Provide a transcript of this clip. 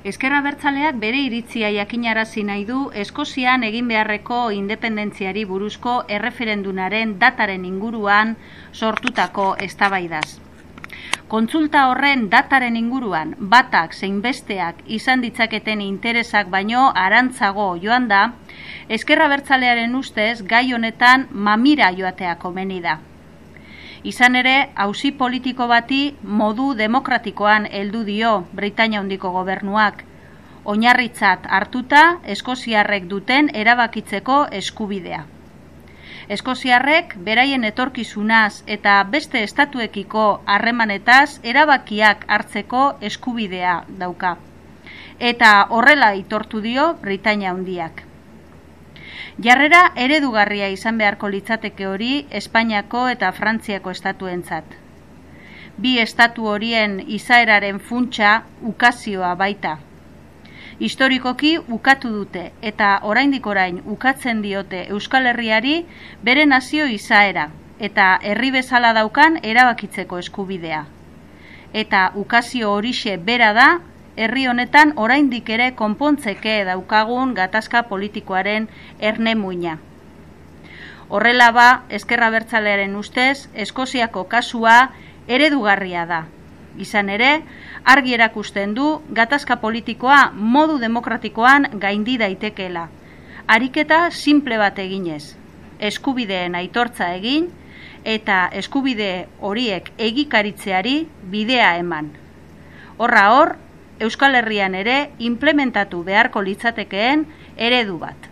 Ezkerra bertzaleak bere iritzia jakinarazi nahi du Eskozian egin beharreko independentziari buruzko erreferendunaren dataren inguruan sortutako eztabaidaz. Kontsulta horren dataren inguruan batak zein besteak izan ditzaketen interesak baino arantzago joan da, Ezkerra bertzalearen ustez gai honetan mamira joatea komeni da. Izan ere, hausi politiko bati modu demokratikoan heldu dio Britania hondiko gobernuak. Oinarritzat hartuta Eskoziarrek duten erabakitzeko eskubidea. Eskoziarrek beraien etorkizunaz eta beste estatuekiko harremanetaz erabakiak hartzeko eskubidea dauka. Eta horrela itortu dio Britania hondiak. Jarrera eredugarria izan beharko litzateke hori Espainiako eta Frantziako estatuentzat. Bi estatu horien izaeraren funtsa ukazioa baita. Historikoki ukatu dute eta oraindik orain ukatzen diote Euskal Herriari bere nazio izaera eta herri bezala daukan erabakitzeko eskubidea. Eta ukazio horixe bera da herri honetan oraindik ere konpontzeke daukagun gatazka politikoaren erne muina. Horrela ba, eskerra bertzalearen ustez, Eskoziako kasua eredugarria da. Izan ere, argi erakusten du gatazka politikoa modu demokratikoan gaindi daitekeela. Ariketa simple bat eginez. Eskubideen aitortza egin eta eskubide horiek egikaritzeari bidea eman. Horra hor, Euskal Herrian ere implementatu beharko litzatekeen eredu bat.